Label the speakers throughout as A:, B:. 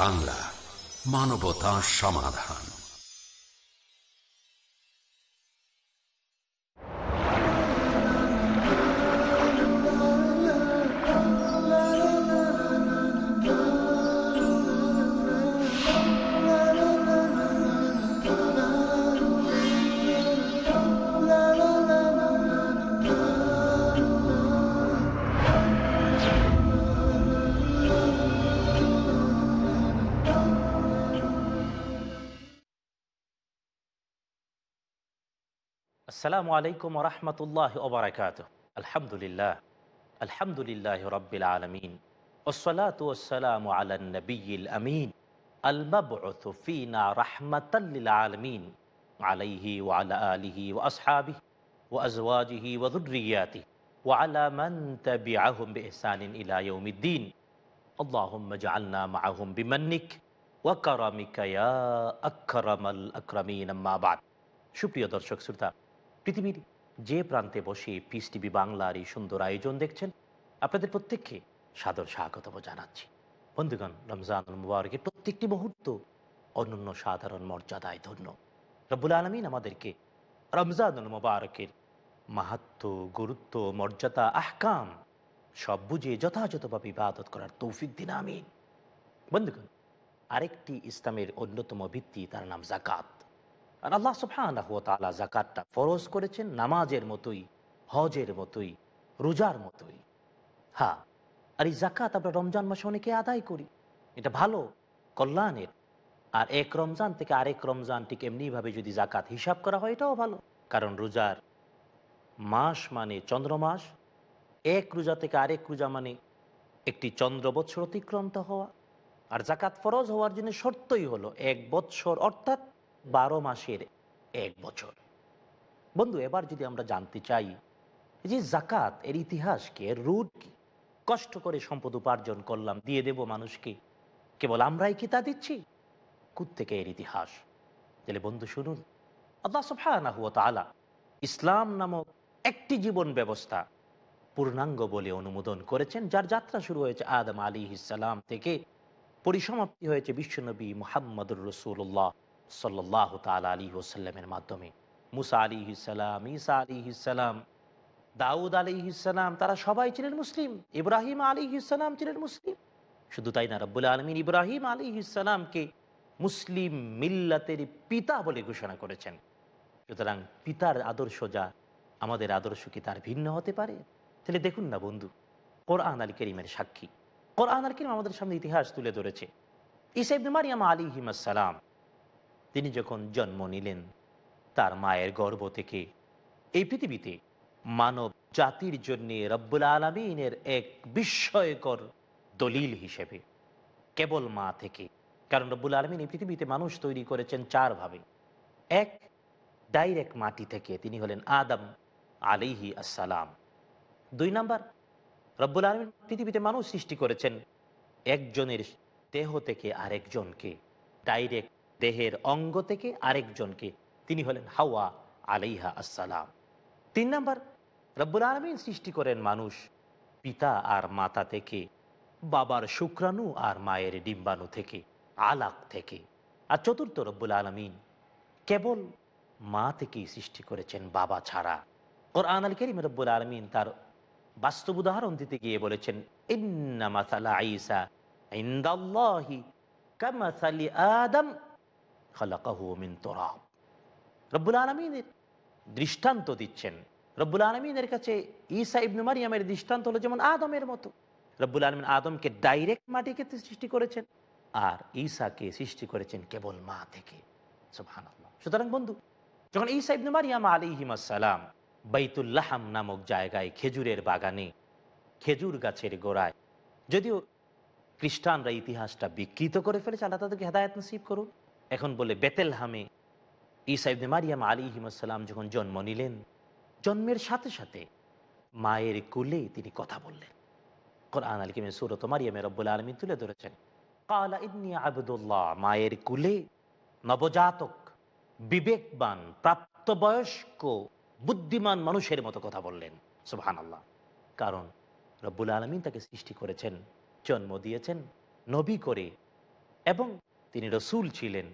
A: বাংলা মানবতা সমাধান।
B: আসসালামু আলাইকুম রহমতুল্লাহ ওবরাকাত আলহামদুলিল্লাহ আলহামদুলিল্লাহ রব্বিল আলমিন ওসলাত ওসালাম আলা নবীল আমিন المبعوث فينا رحمة للعالمين عليه وعلى آله وأصحابه وأزواجه وذرياته وعلى من تبعهم بإحسان إلى يوم الدين اللهم اجعلنا معهم بمنك وكرمك يا أكرم الأكرمين أما بعد সুপ্রিয় দর্শক শ্রোতা পৃথিবীর যে প্রান্তে বসে পিস টিভি বাংলার এই সুন্দর আয়োজন দেখছেন, আপনাদের প্রত্যেককে সাদর স্বাগতম জানাচ্ছি। বন্ধুগণ, রমজান মুবারকের প্রত্যেকটি মুহূর্ত অনন্য সাধারণ মর্যাদায় ধন্য। রব্বুল আলমিন আমাদেরকে রমজান মুবারকের মাহাত্ম, গুরুত্ব, মর্যাদা, আহকাম সব বুঝে যথাযথভাবে ইবাদত করার তৌফিক দিন, আমিন। বন্ধুগণ, আরেকটি ইসলামের অন্যতম ভিত্তি, তার নাম জাকাত। আর আল্লাহ সুফানাহ তালা জাকাতটা ফরজ করেছেন নামাজের মতোই, হজের মতোই, রোজার মতোই। হ্যাঁ আর এই জাকাত আমরা রমজান মাসে অনেকে আদায় করি। এটা ভালো, কল্যাণের। আর এক রমজান থেকে আরেক রমজান ঠিক এমনিভাবে যদি জাকাত হিসাব করা হয়, এটাও ভালো। কারণ রোজার মাস মানে চন্দ্রমাস, এক রোজা থেকে আরেক রোজা মানে একটি চন্দ্র বৎসর অতিক্রান্ত হওয়া। আর জাকাত ফরজ হওয়ার জন্য শর্তই হলো, এক বৎসর অর্থাৎ বারো মাসের এক বছর। বন্ধু, এবার যদি আমরা জানতে চাই যে জাকাত এর ইতিহাস কি এর রুট কি? কষ্ট করে সম্পদ উপার্জন করলাম, দিয়ে দেব মানুষকে। কেবল আমরাই কি তা দিচ্ছি? থেকে এর ইতিহাস? তাহলে বন্ধু, শুনুন। আল্লাহ তাআলা ইসলাম নামক একটি জীবন ব্যবস্থা পূর্ণাঙ্গ বলে অনুমোদন করেছেন, যার যাত্রা শুরু হয়েছে আদম আলী ইসালাম থেকে। পরিসমাপ্তি হয়েছে বিশ্বনবী মোহাম্মদুর রসুল্লাহ সাল্লাহ তাল আলী ওসাল্লামের মাধ্যমে। মুসা আলী ইসালাম ঈসা আলী ইসালাম দাউদ আলী ইসালাম তারা সবাই ছিলেন মুসলিম। ইব্রাহিম আলী ইসালাম ছিলেন মুসলিম। শুধু তাই না, রব্বুল আলমিন ইব্রাহিম আলী ইসালামকে মুসলিম মিল্লাতের পিতা বলে ঘোষণা করেছেন। সুতরাং পিতার আদর্শ যা, আমাদের আদর্শ কি তার ভিন্ন হতে পারে? তাহলে দেখুন না বন্ধু, কোরআন আল করিমের সাক্ষী। কোরআন আল করিম আমাদের সামনে ইতিহাস তুলে ধরেছে। ইসাইব মারিয়াম আলী হিমাসালাম তিনি যখন জন্ম নিলেন, তার মায়ের গর্ভ থেকে এই পৃথিবীতে মানব জাতির জন্যে রব্বুল আলমিনের এক বিস্ময়কর দলিল হিসেবে কেবল মা থেকে। কারণ রব্বুল আলমিন এই পৃথিবীতে মানুষ তৈরি করেছেন চারভাবে এক, ডাইরেক্ট মাটি থেকে তিনি হলেন আদম আলিহি আসসালাম। দুই নাম্বার, রব্বুল আলমিন পৃথিবীতে মানুষ সৃষ্টি করেছেন একজনের দেহ থেকে আরেকজনকে ডাইরেক্ট দেহের অঙ্গ থেকে আরেকজনকে। তিনি হলেন হাওয়া আলাইহা আসসালাম। তিন নম্বর, রব্বুল আলমিন সৃষ্টি করেন মানুষ পিতা আর মাতা থেকে, বাবার শুক্রাণু আর মায়ের ডিম্বাণু থেকে, আলাক থেকে। আর চতুর্থ, রব্বুল আলমিন কেবল মা থেকেই সৃষ্টি করেছেন বাবা ছাড়া। ওর আল করিম রব্বুল আলমিন তার বাস্তব উদাহরণ দিতে গিয়ে বলেছেন ইন্না মাসালা আইসা ইন্দাল্লাহি কামাসালি আদম রব্বুল আলমিনের দৃষ্টান্ত দিচ্ছেন। রব্বুল আলমিনের কাছে ঈসা ইবনু মারিয়ামের দৃষ্টান্ত হলো যেমন আদমের মতো। রব্বুল আলমিন আদমকে ডাইরেক্ট মাটিকে সৃষ্টি করেছেন আর ঈসাকে সৃষ্টি করেছেন কেবল মা থেকে। সুতরাং বন্ধু, যখন ঈসা ইবনু মারিয়াম আলী হিমাসালাম বাইতুল্লাহাম নামক জায়গায় খেজুরের বাগানে খেজুর গাছের গোড়ায়, যদিও খ্রিস্টানরা ইতিহাসটা বিকৃত করে ফেলেছে, আল্লাহ তাদেরকে হেদায়ত নসিব করুন এখন বলে বেতেলহামে। ইসাইবনে মারিয়াম আলী হিমাসাল্লাম যখন জন্ম নিলেন, জন্মের সাথে সাথে মায়ের কুলে তিনি কথা বললেন। কোরআন আলকিমের সুরত মারিয়ামের রব্বুল আলমী তুলে ধরেছেন, কালা ইদনি আবদুল্লাহ, মায়ের কুলে নবজাতক, বিবেকবান, প্রাপ্তবয়স্ক, বুদ্ধিমান মানুষের মতো কথা বললেন। সুবহান আল্লাহ কারণ রব্বুল আলমিন তাকে সৃষ্টি করেছেন, জন্ম দিয়েছেন নবী করে এবং তিনি রসুল ছিলেন।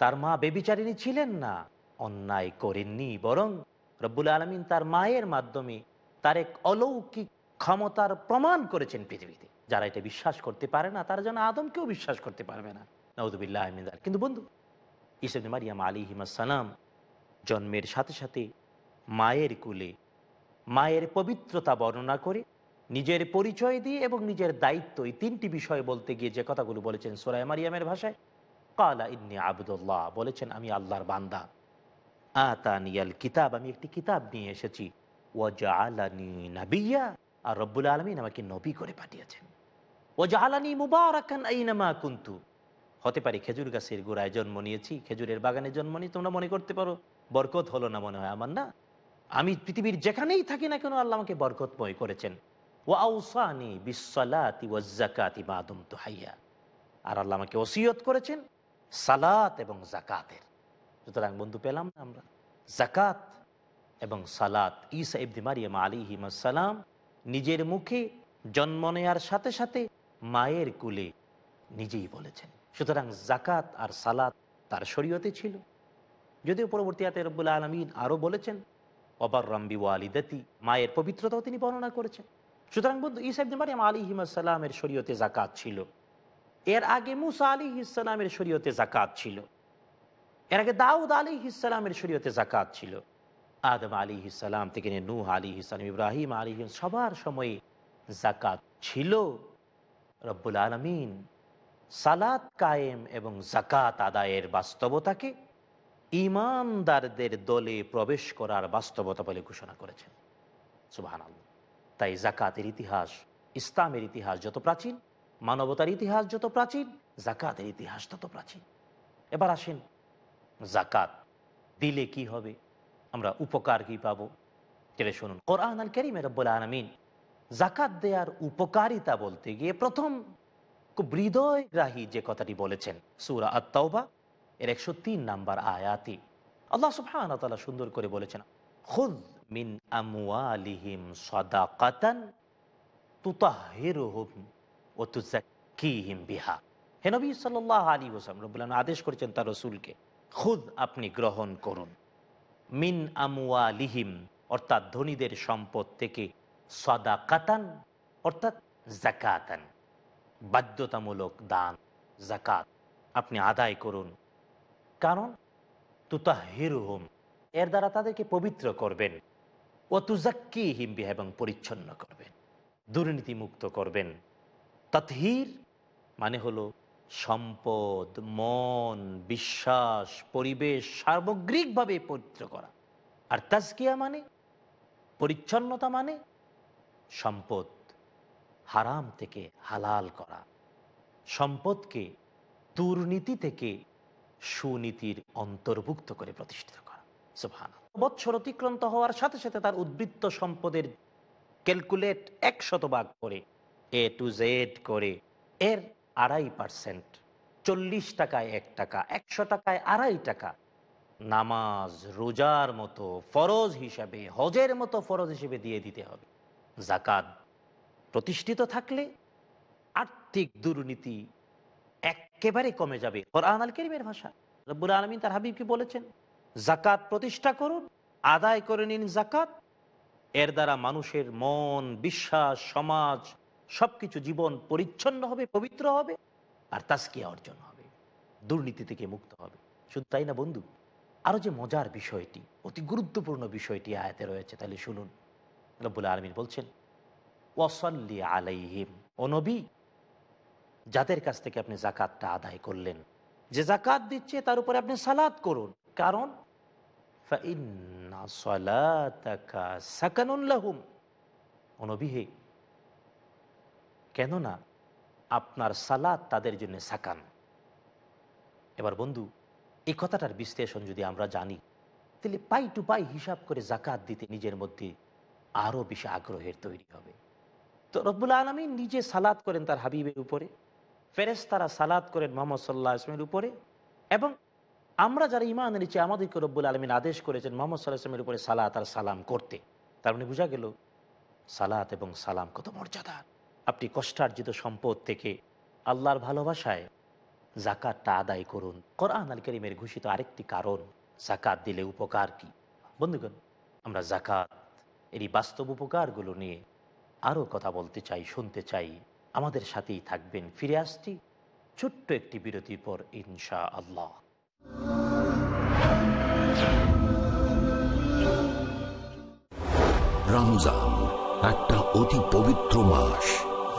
B: তার মা বেবিচারিণী ছিলেন না, অন্যায় করেননি, বরং রব্বুল আলমিন তার মায়ের মাধ্যমে তার এক অলৌকিক ক্ষমতার প্রমাণ করেছেন পৃথিবীতে। যারা এটা বিশ্বাস করতে পারে না, তারা যেন আদমকেও বিশ্বাস করতে পারবে না। নওদুবিল্লাহ আহমিদার কিন্তু বন্ধু ইসেদ মারিয়াম আলী হিমাসালাম জন্মের সাথে সাথে মায়ের কুলে মায়ের পবিত্রতা বর্ণনা করে নিজের পরিচয় দিয়ে এবং নিজের দায়িত্ব এই তিনটি বিষয় বলতে গিয়ে যে কথাগুলো বলেছেন সোরাই মারিয়ামের ভাষায় আবদুল্লাহ, বলেছেন, আমি আল্লাহর বান্দা। আতানিয়াল কিতাব, আমি একটি কিতাব নিয়ে এসেছি। ওয়াজা আলানি আর রব্বুল আলমিন আমাকে নবী করে পাঠিয়েছেন। ওয়াজা আলানি কুন্তু। হতে পারে খেজুর গাছের গোড়ায় জন্ম নিয়েছি, খেজুরের বাগানে জন্ম নিয়ে তোমরা মনে করতে পারো, বরকত হলো না মনে হয় আমার, না? আমি পৃথিবীর যেখানেই থাকি না কেন, আল্লাহ আমাকে বরকতময় করেছেন। ও আউসানি বিশ্বলাতি ও জাকাতি মাদুম তো হাইয়া আর আল্লাহ আমাকে ওসিয়ত করেছেন সালাত এবং জাকাতের। সুতরাং বন্ধু, পেলাম না আমরা। জাকাত এবং সালাত ইসা ইবদি মারিয়াম আলী হিমাসালাম নিজের মুখে জন্ম নেয়ার সাথে সাথে মায়ের কুলে নিজেই বলেছেন। সুতরাং জাকাত আর সালাত তার শরীয়তে ছিল। যদিও পরবর্তী আতে রব্বুল আলমিন আরও বলেছেন অবার রম্বি ওয়ালিদাতি মায়ের পবিত্রতাও তিনি বর্ণনা করেছেন। সুতরাং বন্ধু ইসাইবনে মারিয়াম আলী হিমাসাল্লামের শরীয়তে জাকাত ছিল। এর আগে মুসা আলী ইসলামের শরীয়তে জাকাত ছিল। এর আগে দাউদ আলী ইসলামের শরীয়তে জাকাত ছিল। আদম আলী ইসলাম থেকে নিয়ে নূহ আলী ইসলাম ইব্রাহিম আলী সবার সময়ে জাকাত ছিল। রব্বুল আলমিন সালাত কায়েম এবং জাকাত আদায়ের বাস্তবতাকে ইমানদারদের দলে প্রবেশ করার বাস্তবতা বলে ঘোষণা করেছেন। সুবাহান তাই জাকাতের ইতিহাস, ইসলামের ইতিহাস যত প্রাচীন মানবতার ইতিহাস যত প্রাচীন, জাকাতের ইতিহাস তত প্রাচীন। এবার আসেন, জাকাত দিলে কি হবে? আমরা উপকার কি পাবো? চলে শুনুন। কোরআন আল করিম রব্বুল আলমিন জাকাত দেওয়ার উপকারিতা বলতে গিয়ে প্রথম খুব হৃদয়গ্রাহী যে কথাটি বলেছেন, সুরা আত্মাওবা এর একশো তিন নাম্বার আয়াতি। আল্লাহ সুবহান তালা সুন্দর করে বলেছেন খুদ মিন আমওয়ালিহিম সাদাকাতান তুতাহিরুহুম ও তুজাক্কিহিম বিহা হে নবী সাল্লাল্লাহু আলাইহি ওয়াসাল্লাম রব্বুল আদেশ করেছেন তার রসুলকে, খুদ আপনি গ্রহণ করুন। মিন আমুয়া লিহিম অর্থাৎ ধনীদের সম্পদ থেকে, সদাকাতান, অর্থাৎ জাকাতান বাধ্যতামূলক দান জাকাত আপনি আদায় করুন। কারণ, তুতাহিরুহুম, এর দ্বারা তাদেরকে পবিত্র করবেন। ও তুজাক্কি হিমবি এবং পরিচ্ছন্ন করবেন। দুর্নীতি মুক্ত করবেন। তৎহির মানে হলো সম্পদ, মন, বিশ্বাস, পরিবেশ সার্বগ্রিকভাবে পবিত্র করা। আর তাজকিয়া মানে? পরিচ্ছন্নতা মানে? সম্পদ হারাম থেকে হালাল করা। সম্পদকে দুর্নীতি থেকে সুনীতির অন্তর্ভুক্ত করে প্রতিষ্ঠিত করা। সুভান বৎসর অতিক্রান্ত হওয়ার সাথে সাথে তার উদ্বৃত্ত সম্পদের ক্যালকুলেট এক শতভাগ করে এ টু জেড করে এর আড়াই পার্সেন্ট চল্লিশ টাকায় এক টাকা, একশো টাকায় আড়াই টাকা। নামাজ, রোজার মতো ফরজ হিসাবে, হজের মতো ফরজ হিসেবে দিয়ে দিতে হবে। জাকাত প্রতিষ্ঠিত থাকলে আর্থিক দুর্নীতি একেবারে কমে যাবে। কোরআন আল ভাষা। রব্বুল আলমিন তার হাবিবকে বলেছেন জাকাত প্রতিষ্ঠা করুন, আদায় করে নিন জাকাত এর দ্বারা মানুষের মন, বিশ্বাস, সমাজ সবকিছু জীবন পরিচ্ছন্ন হবে, পবিত্র হবে, আর তাস্কিয়া অর্জন হবে। দুর্নীতি থেকে মুক্ত হবে। শুধু তাই না বন্ধু? আরও যে মজার বিষয়টি, অতি গুরুত্বপূর্ণ বিষয়টি আয়াতে রয়েছে, তাহলে শুনুন। রব্বুল আলমিন বলছেন, ওয়াসল্লি আলাইহিম। ও নবী, যাদের কাছ থেকে আপনি জাকাতটা আদায় করলেন, যে জাকাত দিচ্ছে তার উপরে আপনি সালাদ করুন। কারণ অনবিহে কেননা আপনার সালাদ তাদের জন্য সাকান। এবার বন্ধু, এই কথাটার বিশ্লেষণ যদি আমরা জানি, তাহলে পাই টু পাই হিসাব করে জাকাত দিতে নিজের মধ্যে আরও বেশি আগ্রহের তৈরি হবে। তো রব্বুল আলমী নিজে সালাদ করেন তার হাবিবের উপরে ফেরেস তারা সালাদ করেন মোহাম্মদ সাল্লাহ আসলামের উপরে, এবং আমরা যারা ইমান এনেছি, আমাদেরকে রব্বুল আলমিন আদেশ করেছেন মোহাম্মদ সাল্লাহ আসলামের উপরে সালাত আর সালাম করতে। তার মানে বোঝা গেল সালাত এবং সালাম কত মর্যাদা আপনি কষ্টার্জিত সম্পদ থেকে আল্লাহর ভালোবাসায় জাকাতটা আদায় করুন। কোরআন আল করিমের ঘোষিত আরেকটি কারণ, জাকাত দিলে উপকার কি? বন্ধুগণ, আমরা জাকাত, এরই বাস্তব উপকারগুলো নিয়ে আরও কথা বলতে চাই, শুনতে চাই। আমাদের সাথেই থাকবেন, ফিরে আসছি ছোট্ট একটি বিরতির পর ইনশা আল্লাহ
A: রমজান, একটা অতি পবিত্র মাস।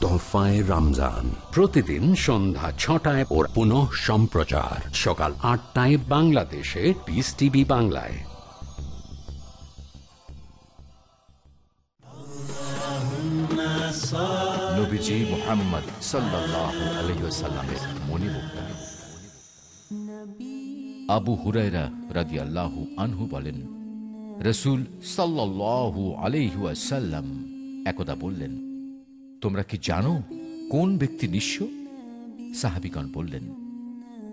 A: তোহফায় রমজান। প্রতিদিন সন্ধ্যা ছটায় ওর পুনঃ সম্প্রচার। সকাল আটটায় বাংলাদেশে পিস টিভি বাংলায়।
C: নবীজি মোহাম্মদ সাল্লাহ আলহিসাল্লামের মণিমুক্তা আবু হুরায়রা রাজি আল্লাহু আনহু বলেন, রসুল সাল্লাহু আলহিসাল্লাম একদা বললেন তোমরা কি জানো কোন ব্যক্তি নিঃস্ব? সাহাবিগণ বললেন,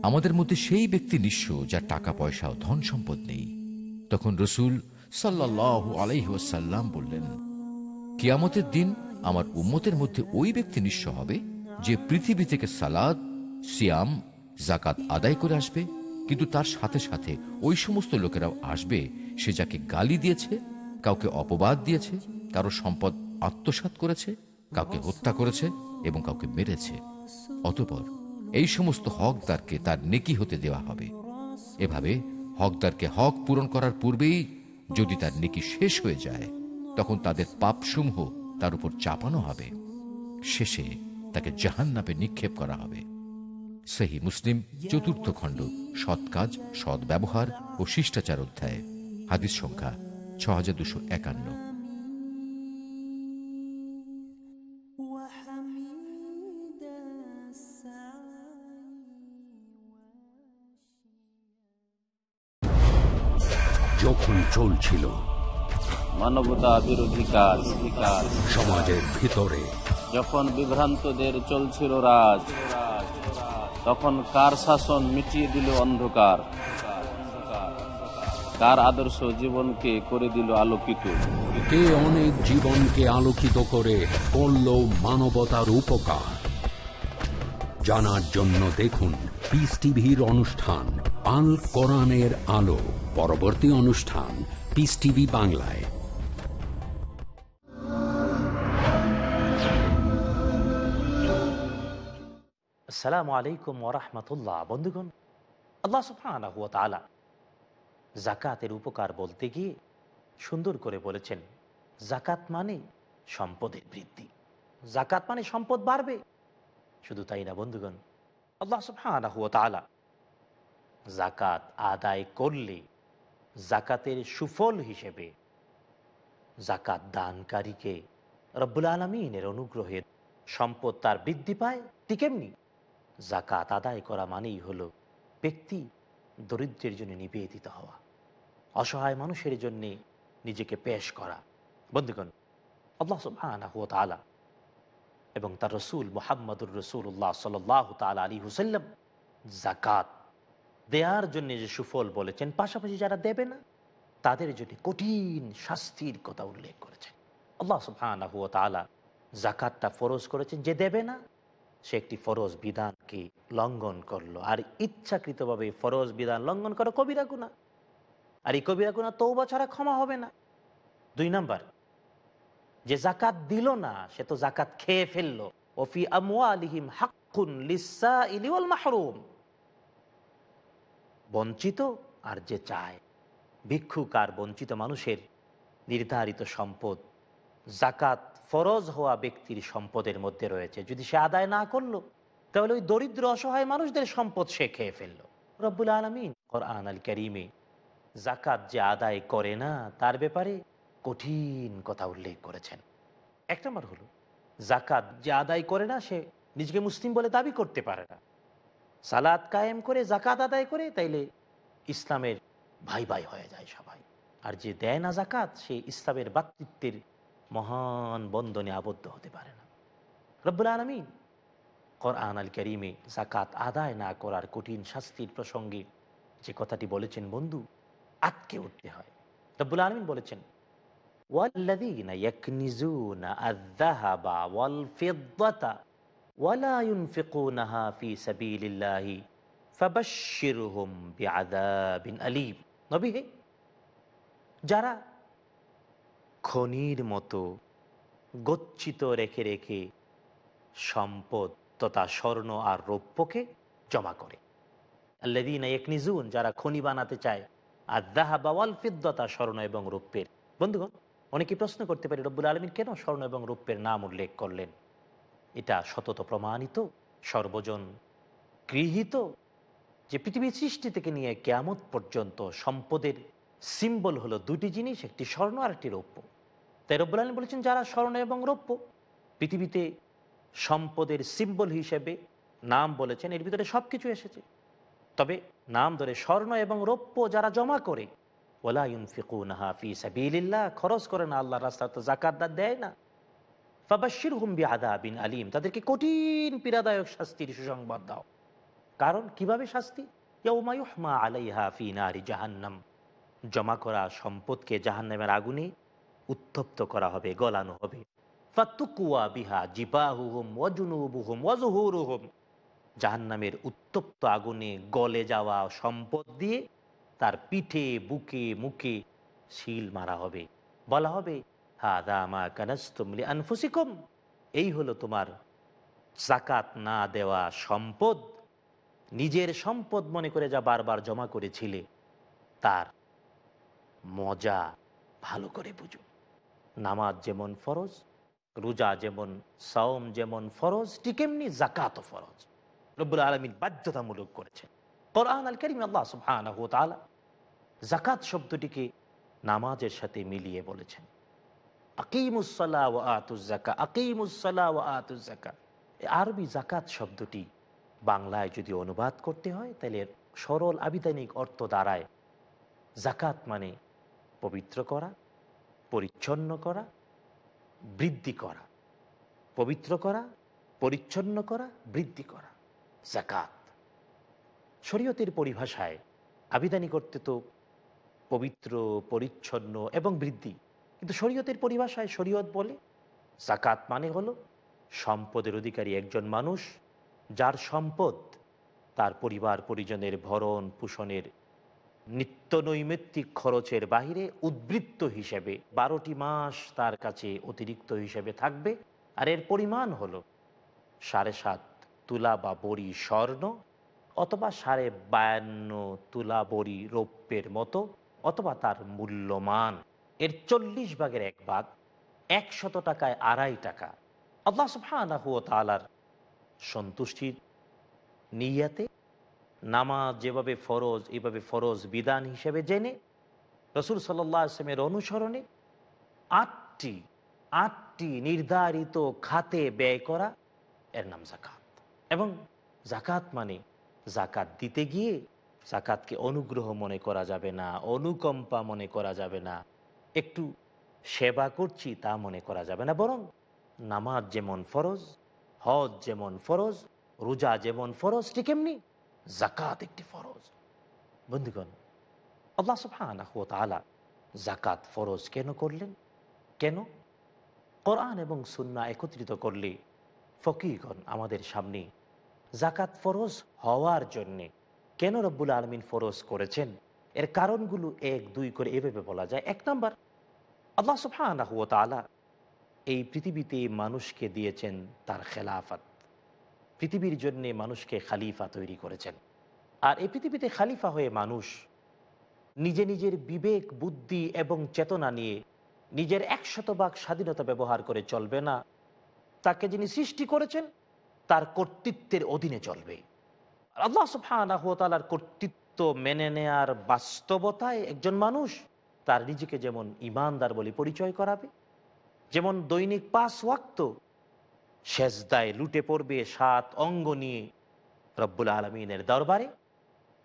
C: আমাদের মধ্যে সেই ব্যক্তি নিঃস্ব যার টাকা, পয়সা ও ধন সম্পদ নেই। তখন রসুল সাল্লাহ আলহিহাসাল্লাম বললেন, কিয়ামতের দিন আমার উম্মতের মধ্যে ওই ব্যক্তি নিঃস্ব হবে যে পৃথিবী থেকে সালাদ, সিয়াম জাকাত আদায় করে আসবে, কিন্তু তার সাথে সাথে ওই সমস্ত লোকেরাও আসবে সে যাকে গালি দিয়েছে, কাউকে অপবাদ দিয়েছে, কারও সম্পদ আত্মসাৎ করেছে কাউকে হত্যা করেছে এবং কাউকে মেরেছে। অতপর এই সমস্ত হকদারকে তার নেকি হতে দেওয়া হবে। এভাবে হকদারকে হক পূরণ করার পূর্বেই যদি তার নেকি শেষ হয়ে যায়, তখন তাদের পাপসমূহ তার উপর চাপানো হবে। শেষে তাকে জাহান্নাপে নিক্ষেপ করা হবে। সেহী মুসলিম, চতুর্থ খণ্ড, সৎ কাজ, সৎ ব্যবহার ও শিষ্টাচার অধ্যায়, হাদিস সংখ্যা ছ হাজার দুশো
A: যখন চলছিল।
D: মানবতা বিরোধী কাজ কাজ
A: সমাজের ভিতরে।
D: যখন বিভ্রান্তদের চলছিল রাজ তখন কার শাসন মিটিয়ে দিল অন্ধকার? কার আদর্শ জীবনকে করে দিল আলোকিত?
A: কে অনেক জীবনকে আলোকিত করে করল মানবতার উপকার? জানার জন্য দেখুন পিস টিভির অনুষ্ঠান। আল কোরআনের আলো, পরবর্তী অনুষ্ঠান পিস টিভি বাংলায়।
B: আসসালামু আলাইকুম ওরহমতুল্লাহ বন্ধুগণ, আল্লাহ সুফানা জাকাতের উপকার বলতে গিয়ে সুন্দর করে বলেছেন, জাকাত মানে সম্পদের বৃদ্ধি। জাকাত মানে সম্পদ বাড়বে। শুধু তাই না বন্ধুগণ, আল্লাহ সুফানা জাকাত আদায় করলে জাকাতের সুফল হিসেবে জাকাত দানকারীকে রব্বুল আলমিনের অনুগ্রহের সম্পদ তার বৃদ্ধি পায়। ঠিক এমনি জাকাত আদায় করা মানেই হলো ব্যক্তি দরিদ্রের জন্য নিবেদিত হওয়া, অসহায় মানুষের জন্য নিজেকে পেশ করা। বন্ধুগণ, আল্লাহ সুবহানাহু তালা এবং তার রসুল মোহাম্মদুর রসুল্লাহ সাল তালা আলী হুসাল্লাম জাকাত দেয়ার জন্য যে সুফল বলেছেন, পাশাপাশি যারা দেবে না, তাদের জন্য কঠিন শাস্তির কথা উল্লেখ করেছেন। আল্লাহ সুবহানাহু তালা জাকাতটা ফরজ করেছেন, যে দেবে না, সে একটি ফরজ বিধানকে লঙ্ঘন করল। আর ইচ্ছাকৃতভাবে ফরজ বিধান লঙ্ঘন করো কবিরা গুণা আর এই কবিরা গুণা তৌবা ছাড়া ক্ষমা হবে না। দুই নাম্বার, যে জাকাত দিল না, সে তো জাকাত খেয়ে ফেলল। ওফি আলিহিম হাক্কুন লিসা ইলিওয়াল মাহরুম। বঞ্চিত আর যে চায়। ভিক্ষুক আর বঞ্চিত মানুষের নির্ধারিত সম্পদ জাকাত ফরজ হওয়া ব্যক্তির সম্পদের মধ্যে রয়েছে। যদি সে আদায় না করল, তাহলে ওই দরিদ্র অসহায় মানুষদের সম্পদ সে খেয়ে ফেলল। রব্বুল আলমিন কোরআন আল করিমে জাকাত যে আদায় করে না, তার ব্যাপারে কঠিন কথা উল্লেখ করেছেন। এক নম্বর হলো জাকাত যে আদায় করে না, সে নিজেকে মুসলিম বলে দাবি করতে পারে না। সালাদ কায়েম করে জাকাত আদায় করে তাইলে ইসলামের ভাই ভাই হয়ে যায় সবাই আর যে দেয় না জাকাত সে ইসলামের বাতৃত্বের মহান বন্ধনে আবদ্ধ হতে পারে না রব্বুল আলমিন কোরআন আল করিমে জাকাত আদায় না করার কঠিন শাস্তির প্রসঙ্গে যে কথাটি বলেছেন বন্ধু আটকে উঠতে হয় রব্বুল আলমিন বলেছেন والذين يكنزون الذهب والفضة যারা খনির মতো গচ্ছিত রেখে রেখে সম্পদ তথা স্বর্ণ আর রৌপ্যকে জমা করে। আল্লাদিন একনিজুন যারা খনি বানাতে চায় আর দাহা বাওয়াল ফিদ্দতা, স্বর্ণ এবং রৌপ্যের। বন্ধুগণ অনেকে প্রশ্ন করতে পারে, রব্বুল আলমীর কেন স্বর্ণ এবং রৌপ্যের নাম উল্লেখ করলেন? এটা সতত প্রমাণিত, সর্বজন গৃহীত। যে পৃথিবীর সৃষ্টি থেকে নিয়ে কেয়ামত পর্যন্ত সম্পদের সিম্বল হলো দুটি জিনিস, একটি স্বর্ণ আর একটি রৌপ্য। তাই রব্বুল আলম বলেছেন, যারা স্বর্ণ এবং রৌপ্য, পৃথিবীতে সম্পদের সিম্বল হিসেবে নাম বলেছেন, এর ভিতরে সব কিছু এসেছে। তবে নাম ধরে স্বর্ণ এবং রৌপ্য যারা জমা করে খরচ করে না আল্লাহ রাস্তা তো জাকাত দেয় না। ফাবাসির হুম্বি আদা বিন আলিম, তাদেরকে কঠিন পীড়াদায়ক শাস্তির সুসংবাদ দাও। কারণ কীভাবে শাস্তি? আলাইহা ফি নারি জাহান্নাম। জমা করা সম্পদকে জাহান্নামের আগুনে উত্তপ্ত করা হবে, গলানো হবে। ফাতুকুয়া বিহা জিবাহুহুম ওয়াজুনুবুহুম ওয়াজুহুরুহুম জাহান্নামের উত্তপ্ত আগুনে গলে যাওয়া সম্পদ দিয়ে তার পিঠে, বুকে, মুখে শিল মারা হবে। বলা হবে হা দামা কানাস্তুমলি আনফুসিকম এই হলো তোমার জাকাত না দেওয়া সম্পদ। নিজের সম্পদ মনে করে যা বারবার জমা করেছিলে, তার মজা ভালো করে বুঝো। নামাজ যেমন ফরজ, রোজা যেমন সওম যেমন ফরজ, ঠিক এমনি ফরজ। রব্বুল আলমিন বাধ্যতামূলক করেছেন। কোরআন আল করিম আল্লাহ জাকাত শব্দটিকে নামাজের সাথে মিলিয়ে বলেছেন। আরবি জাকাত শব্দটি বাংলায় যদি অনুবাদ করতে হয়, তাহলে সরল আবিধানিক অর্থ দ্বারায় জাকাত মানে পবিত্র করা, পরিচ্ছন্ন করা, বৃদ্ধি করা। পবিত্র করা, পরিচ্ছন্ন করা, বৃদ্ধি করা। জাকাত শরীয়তের পরিভাষায় আবিধানিক অর্থে তো পবিত্র, পরিচ্ছন্ন এবং বৃদ্ধি। কিন্তু শরীয়তের পরিভাষায় শরীয়ত বলে জাকাত মানে হলো সম্পদের অধিকারী একজন মানুষ যার সম্পদ তার পরিবার, পরিজনের ভরণ, পোষণের নিত্য নৈমিত্তিক খরচের বাহিরে উদ্বৃত্ত হিসেবে বারোটি মাস তার কাছে অতিরিক্ত হিসেবে থাকবে। আর এর পরিমাণ হলো সাড়ে সাত তুলা বা বড়ি স্বর্ণ অথবা সাড়ে বায়ান্ন তুলা বড়ি রৌপ্যের মতো অথবা তার মূল্যমান। এর চল্লিশ ভাগের এক ভাগ একশত টাকায় আড়াই টাকা। আল্লাহ সুফানার সন্তুষ্টির নিয়াতে নামাজ যেভাবে ফরজ, এভাবে ফরজ বিধান হিসেবে জেনে রসুল সাল্লাহ আসলামের অনুসরণে আটটি আটটি নির্ধারিত খাতে ব্যয় করা এর নাম জাকাত এবং জাকাত মানে জাকাত দিতে গিয়ে জাকাতকে অনুগ্রহ মনে করা যাবে না, অনুকম্পা মনে করা যাবে না। একটু সেবা করছি তা মনে করা যাবে না, বরং নামাজ যেমন ফরজ, হজ যেমন ফরজ, রোজা যেমন ফরজ, ঠিক এমনি জাকাত একটি ফরজ। বন্ধুগণ, আল্লাহ সুফানা জাকাত ফরজ কেন করলেন? কেন? কোরআন এবং সুন্না একত্রিত করলে ফকিগণ আমাদের সামনে জাকাত ফরজ হওয়ার জন্যে কেন রব্বুল আলমিন ফরজ করেছেন? এর কারণগুলো এক দুই করে এভাবে বলা যায়। এক নম্বর আল্লাহ সুফানা এই পৃথিবীতে মানুষকে দিয়েছেন তার খেলাফত। পৃথিবীর জন্যে মানুষকে খালিফা তৈরি করেছেন। আর এই পৃথিবীতে খালিফা হয়ে মানুষ নিজে নিজের বিবেক, বুদ্ধি এবং চেতনা নিয়ে নিজের একশত ভাগ স্বাধীনতা ব্যবহার করে চলবে না। তাকে যিনি সৃষ্টি করেছেন, তার কর্তৃত্বের অধীনে চলবে। আল্লাহ সুফানার কর্তৃত্ব মেনে নেয়ার বাস্তবতায় একজন মানুষ তার নিজেকে যেমন ইমানদার বলে পরিচয় করাবে, যেমন দৈনিক পাঁচ ওয়াক্ত সেজদায় লুটে পড়বে সাত অঙ্গ নিয়ে রব্বুল আলমিনের দরবারে,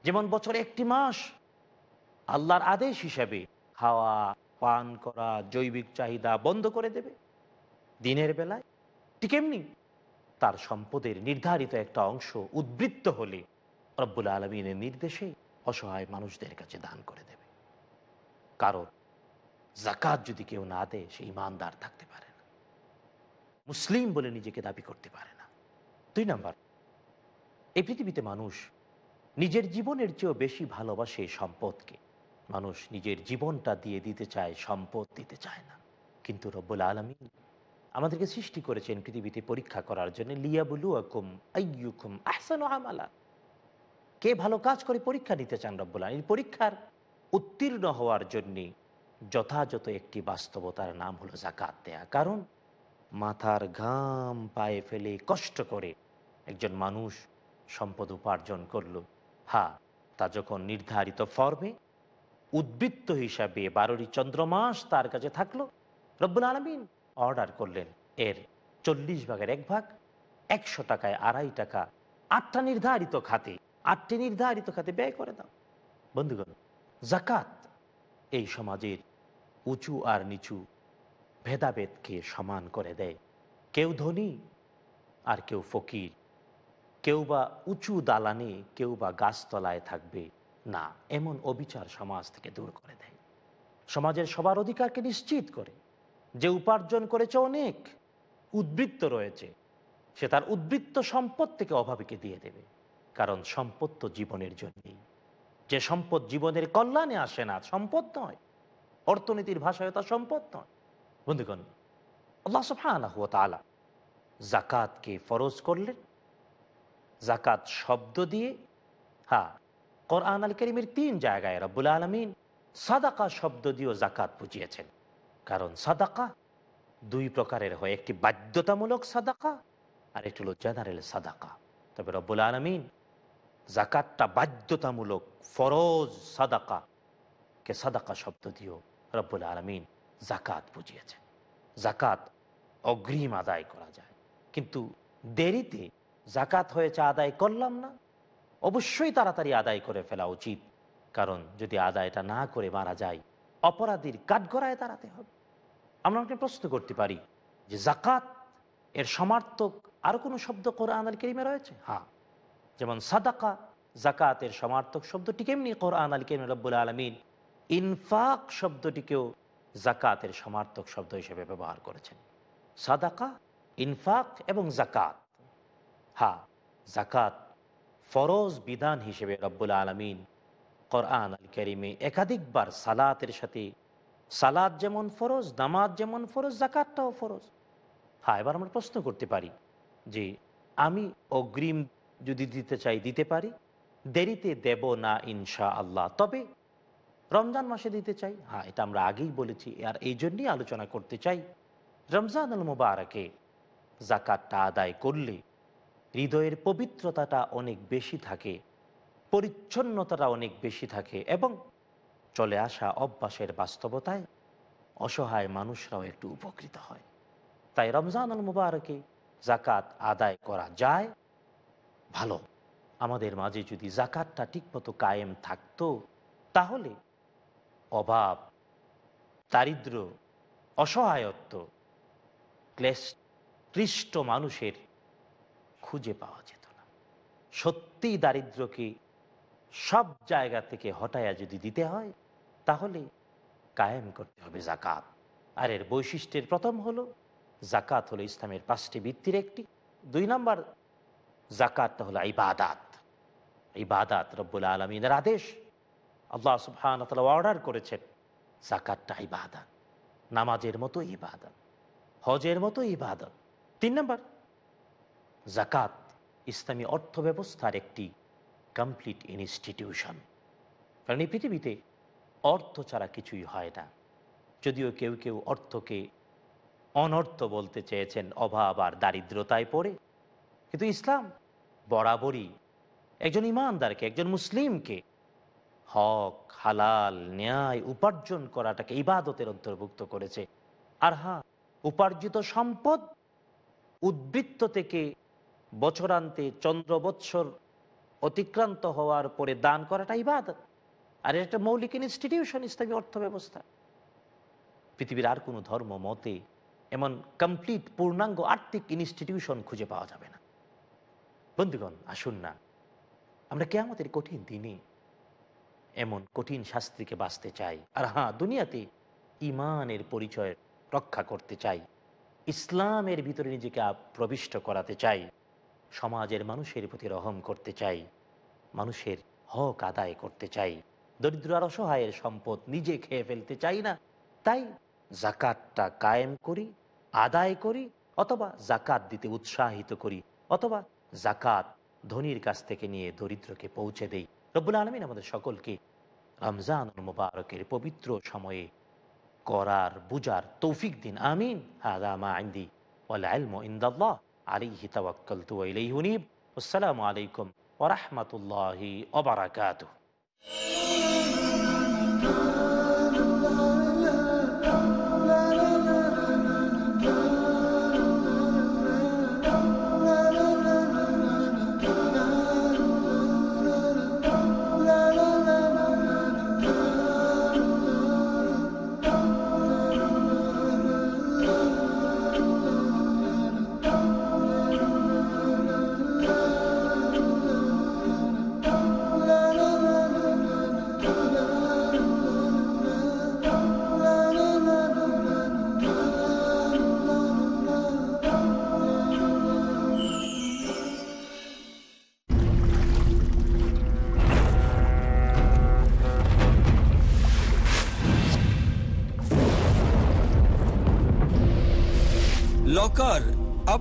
B: যেমন বছরে একটি মাস আল্লাহর আদেশ হিসাবে খাওয়া, পান করা, জৈবিক চাহিদা বন্ধ করে দেবে। দিনের বেলায় ঠিক এমনি তার সম্পদের নির্ধারিত একটা অংশ উদ্বৃত্ত হলে রব্বুল আলমিনের নির্দেশে অসহায় মানুষদের কাছে দান করে দেবে। কারণ জাকাত যদি কেউ না দেয়, সে ইমানদার থাকতে পারে না। মুসলিম বলে নিজেকে দাবি করতে পারে না। দুই নাম্বার, এই পৃথিবীতে মানুষ নিজের জীবনের চেয়েও বেশি ভালোবাসে সম্পদকে। মানুষ নিজের জীবনটা দিয়ে দিতে চায়, সম্পদ দিতে চায় না। কিন্তু রব্বুল আলমিন আমাদেরকে সৃষ্টি করেছেন পৃথিবীতে পরীক্ষা করার জন্য লিয়াবুলু আকুম আইয়ুকুম আহসান কে ভালো কাজ করে পরীক্ষা নিতে চান রব্বুল আলমিন? পরীক্ষার উত্তীর্ণ হওয়ার জন্যে যথাযথ একটি বাস্তবতার নাম হলো জাকাত দেয়া। কারণ মাথার ঘাম পায়ে ফেলে কষ্ট করে একজন মানুষ সম্পদ উপার্জন করল। হা, তা যখন নির্ধারিত ফর্মে উদ্বৃত্ত হিসাবে বারোটি চন্দ্রমাস তার কাছে থাকল, রব্বুল আলমিন অর্ডার করলেন, এর চল্লিশ ভাগের এক ভাগ একশো টাকায় আড়াই টাকা আটটা নির্ধারিত খাতে, আটটি নির্ধারিত খাতে ব্যয় করে দাও। বন্ধুগণ জাকাত এই সমাজের উঁচু আর নিচু ভেদাভেদকে সমান করে দেয়। কেউ ধনী আর কেউ ফকির। কেউ বা উঁচু দালানে, কেউ বা গাছতলায় থাকবে না, এমন অবিচার সমাজ থেকে দূর করে দেয়। সমাজের সবার অধিকারকে নিশ্চিত করে। যে উপার্জন করেছে অনেক, উদ্বৃত্ত রয়েছে, সে তার উদ্বৃত্ত সম্পদ থেকে অভাবীকে দিয়ে দেবে, কারণ সম্পদ তো জীবনের জন্যই। যে সম্পদ জীবনের কল্যাণে আসে না, সম্পদ নয়। অর্থনীতির ভাষায় তা সম্পদ নয়। বন্ধুগণ, আল্লাহ ওয়া তাআলা জাকাতকে ফরজ করলেন। জাকাত শব্দ দিয়ে হ্যাঁ কোরআন আল করিমের তিন জায়গায় রব্বুল আলমিন সাদাকা শব্দ দিয়েও জাকাত বুঝিয়েছেন। কারণ সাদাকা দুই প্রকারের হয়, একটি বাধ্যতামূলক সাদাকা আর একটি হলো জেনারেল সাদাকা। তবে রব্বুল আলমিন জাকাতটা বাধ্যতামূলক, ফরজ সাদাকা। কে সাদাকা শব্দ দিয়েও রব্বুল আলমিন জাকাত বুঝিয়েছেন। জাকাত অগ্রিম আদায় করা যায়। কিন্তু দেরিতে জাকাত হয়েছে আদায় করলাম না, অবশ্যই তাড়াতাড়ি আদায় করে ফেলা উচিত। কারণ যদি আদায়টা না করে মারা যায়, অপরাধীর কাঠগড়ায় দাঁড়াতে হবে। আমরা একটা প্রশ্ন করতে পারি যে, জাকাত এর সমার্থক আর কোনো শব্দ কোরআন আল কেরিমে রয়েছে? হ্যাঁ। যেমন সাদাকা জাকাতের সমার্থক শব্দটি কেমনি? কোরআন আল কেরিম রব্বুল আলমিন ইনফাক শব্দটিকেও জাকাতের সমার্থক শব্দ হিসেবে ব্যবহার করেছেন। সাদাকা, ইনফাক এবং জাকাত হা জাকাত ফরজ বিধান হিসেবে রব্বুল আলমিন কোরআন আল করিমে একাধিকবার সালাতের সাথে সালাদ যেমন ফরজ, নামাজ যেমন ফরজ জাকাতটাও ফরজ। হ্যাঁ এবার আমরা প্রশ্ন করতে পারি যে আমি অগ্রিম যদি দিতে চাই, দিতে পারি। দেরিতে দেব না ইনশা আল্লাহ তবে রমজান মাসে দিতে চাই। হ্যাঁ এটা আমরা আগেই বলেছি। আর এই জন্যই আলোচনা করতে চাই। রমজান আল মুবারকে জাকাতটা আদায় করলে হৃদয়ের পবিত্রতাটা অনেক বেশি থাকে, পরিচ্ছন্নতাটা অনেক বেশি থাকে এবং চলে আসা অভ্যাসের বাস্তবতায় অসহায় মানুষরাও একটু উপকৃত হয়। তাই রমজান আল মুবারকে জাকাত আদায় করা যায়। ভালো। আমাদের মাঝে যদি জাকাতটা ঠিকমতো কায়েম থাকতো, তাহলে অভাব, দারিদ্র, অসহায়ত্ব, ক্লেশ ক্লিষ্ট মানুষের খুঁজে পাওয়া যেত না। সত্যিই দারিদ্রকে সব জায়গা থেকে হটায়া যদি দিতে হয়, তাহলে কায়েম করতে হবে জাকাত। আর এর বৈশিষ্ট্যের প্রথম হলো, জাকাত হলো ইসলামের পাঁচটি বৃত্তির একটি। দুই নম্বর জাকাতটা হলো ইবাদাত। ইবাদাত রব্বুল আলমিনের আদেশ। আল্লাহ সুবহান অর্ডার করেছেন জাকাতটা ইবাদাত। নামাজের মতো ইবাদত, হজের মতো ইবাদত। তিন নম্বর জাকাত ইসলামী অর্থ ব্যবস্থার একটি কমপ্লিট ইনস্টিটিউশন। কারণ এই পৃথিবীতে অর্থ ছাড়া কিছুই হয় না। যদিও কেউ কেউ অর্থকে অনর্থ বলতে চেয়েছেন, অভাব আর দারিদ্রতায় পড়ে। কিন্তু ইসলাম বরাবরই একজন ইমানদারকে, একজন মুসলিমকে হক, হালাল, ন্যায় উপার্জন করাটাকে ইবাদতের অন্তর্ভুক্ত করেছে। আর হ্যাঁ উপার্জিত সম্পদ উদ্বৃত্ত থেকে বছরান্তে চন্দ্র বৎসর অতিক্রান্ত হওয়ার পরে দান করাটা ইবাদত। আর এটা একটা মৌলিক ইনস্টিটিউশন ইসলামী অর্থ ব্যবস্থা পৃথিবীর আর কোনো ধর্ম, মতে এমন কমপ্লিট পূর্ণাঙ্গ আর্থিক ইনস্টিটিউশন খুঁজে পাওয়া যাবে না। বন্ধুগণ, আসুন না। আমরা কে আমাদের কঠিন দিনে এমন কঠিন শাস্তিকে বাঁচতে চাই। আর হ্যাঁ দুনিয়াতে ইমানের পরিচয় রক্ষা করতে চাই। ইসলামের ভিতরে নিজেকে প্রবিষ্ট করাতে চাই। সমাজের মানুষের প্রতি রহম করতে চাই। মানুষের হক আদায় করতে চাই। দরিদ্র আর অসহায়ের সম্পদ নিজে খেয়ে ফেলতে চাই না। তাই জাকাতটা কায়েম করি, আদায় করি, অথবা জাকাত দিতে উৎসাহিত করি, অথবা জাকাত ধনির কাছ থেকে নিয়ে দরিদ্রকে পৌঁছে দেই। রব্বুল আলমিন আমাদের সকলকে রমজান মুবারকের পবিত্র সময়ে করার, বুজার তৌফিক দিন। আমিন। আসসালামাইকুম আইন্দি আলম ইন্দাল্লাহ। আলিহি তাওয়াক্কাল আসসালামু
E: আলাইকুম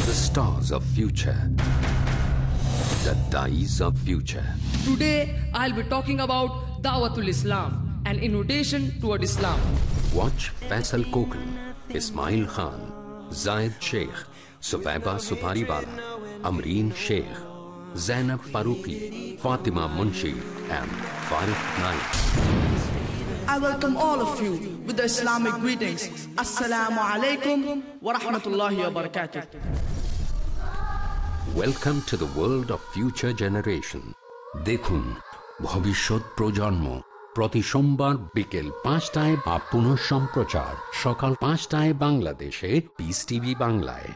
F: The Stars of Future, The Dyes of Future.
G: Today, I'll be talking about Dawatul Islam, an invitation toward Islam.
F: Watch Faisal Kokan, Ismail Khan, Zayed Sheikh, Subaiba Supariwala, Amreen Sheikh, Zainab Faruqi, Fatima Munshi, and Farid Naik.
G: I welcome all of you with the Islamic greetings. Assalamu alaikum wa rahmatullahi wa barakatuh.
F: Welcome to the world of future generation দেখুন ভবিষ্যৎ প্রজন্ম প্রতি সোমবার বিকেল পাঁচটায় বা পুনঃ সম্প্রচার সকাল পাঁচটায় বাংলাদেশে পিস টিভি বাংলায়